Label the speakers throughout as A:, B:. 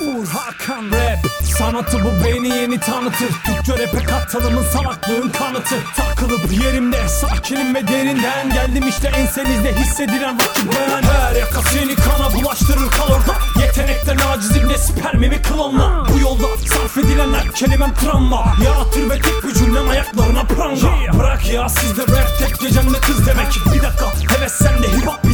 A: Uğur Hakan Rap. Sanatı bu beni yeni tanıtır. Türkçe rap'e katılımın salaklığın kanıtı. Takılıp yerimde sakinim ve derinden Geldim işte ensenizde hissedilen rakip ben Her yaka seni kana bulaştırır kal orada Yetenekten acizim ne spermimi klonla. Bu yolda sarf edilen her kelimem travma Yaratır ve tek bir ayaklarına pranga. Bırak ya sizde rap tek gecemde kız demek. Bir dakika heves sende hip hop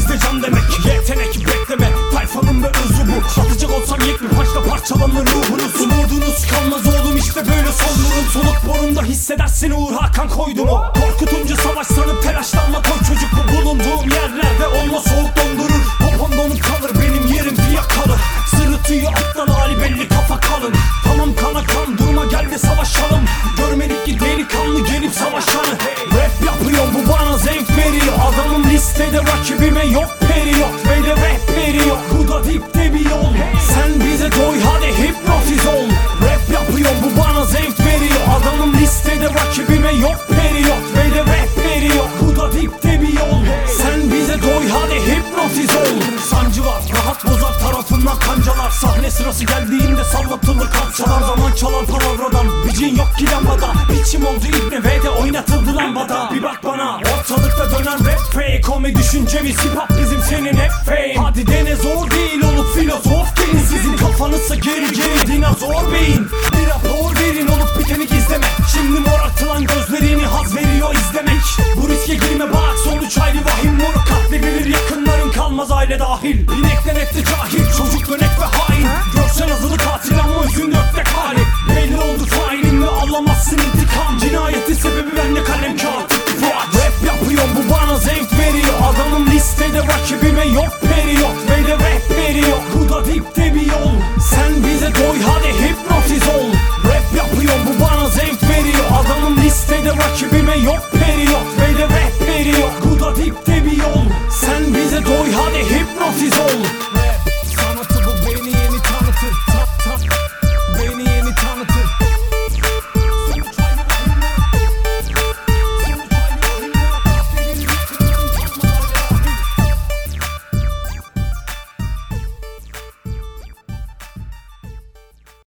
A: ruhunuz Umudunuz kalmaz oğlum işte böyle sonların Soluk borunda hissedersin Uğur Hakan koydu mu? Korkutunca savaş sanıp telaşlanma koy çocuk bu. Bulunduğum yerlerde olma soğuk dondurur. Popom donup kalır benim yerim fiyakalı Sırıtıyor alttan hali belli kafa kalın. Tamam kana kan durma gel de savaşalım. Görmedik ki delikanlı gelip savaşanı. Rap yapıyor bu bana zevk veriyor. Adamım listede rakibime kalçalar Zaman çalar palavradan Bicin yok ki lambada. Biçim oldu ibne ve de oynatıldı lambada. Bir bak bana ortalıkta dönen rap fake Komedi düşüncemiz hip hop bizim senin hep fame. Hadi dene zor değil olup filozof değil Sizin kafanızsa geri geri dinozor beyin. Bir rapor verin olup biteni gizleme Şimdi mor atılan gözlerini haz veriyor izlemek. Bu riske girme bak sonuç ayrı vahim. Moru katledilir yakınların kalmaz aile dahil. İnekten etti cahil yüzün öfke kari Belli oldu tayinimle alamazsın intikam. Cinayetin sebebi bende kalem kağıt Fuat Rap yapıyorum bu bana zevk veriyor. Adamım listede rakibime yok periyor Ve de rap veriyor. Bu da dipte bir yol. Sen bize doy hadi.